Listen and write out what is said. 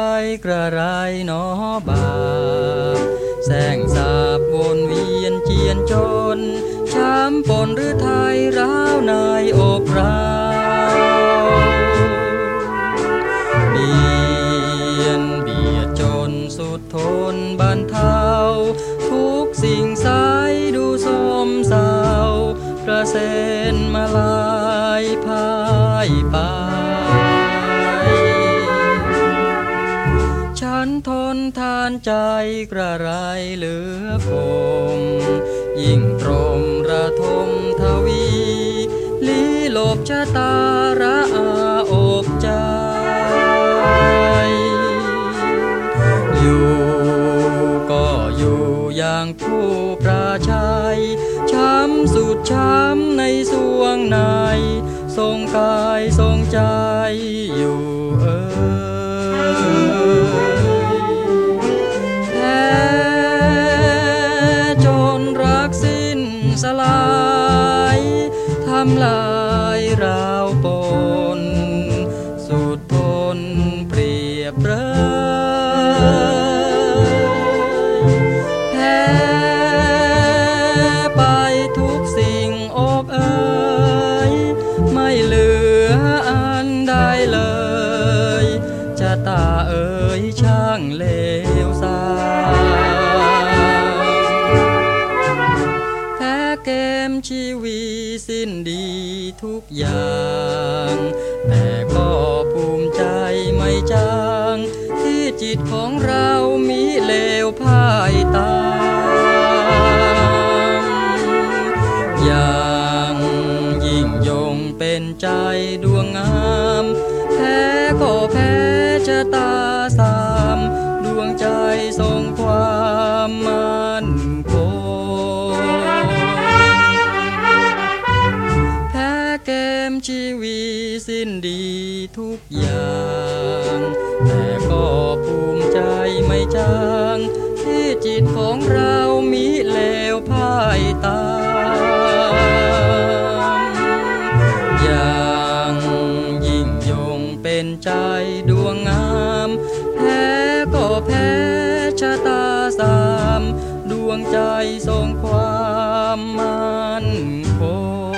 ใจกระไรหนอบาแสงสาบวนเวียนเจียนจน ช้ำปนหรือไทยร้าวนายอกเราเบียนเบียดจนสุดทนบรรเทาทุกสิ่งสายดูสมเศร้ากระเซ็นมาลายพายไปันทนทานใจกระไรเหลือคม ยิ่งตรมระทมทวีลีหลบชะตาระอาอกใจ อยู่ก็อยู่อย่างผู้ประชัย ช้ำสุดช้ำในสวงในทรงกายทรงใจ สลายทำลายราวปนสุดทนเปรียบเลยแพ้ไปทุกสิ่งอกเอ่ยไม่เหลืออันใดเลยจะตาเอ่ยช่างเลวสาย ชีวีสิ้นดีทุกอย่าง แต่ก็ภูมิใจไม่จาง ที่จิตของเรามีเลวพ่ายตามอย่างยิ่งยงเป็นใจดวงงาม แพ้ก็แพ้ชะตาสาม ดวงใจท ชีวีสิ้นดีทุกอย่าง แต่ก็ภูมิใจไม่จางที่จิตของเรามีเลวพ่ายตามอย่างยิ่งยงเป็นใจดวงงามแพ้ก็แพ้ชะตาสาม ดวงใจทรงความมั่นคง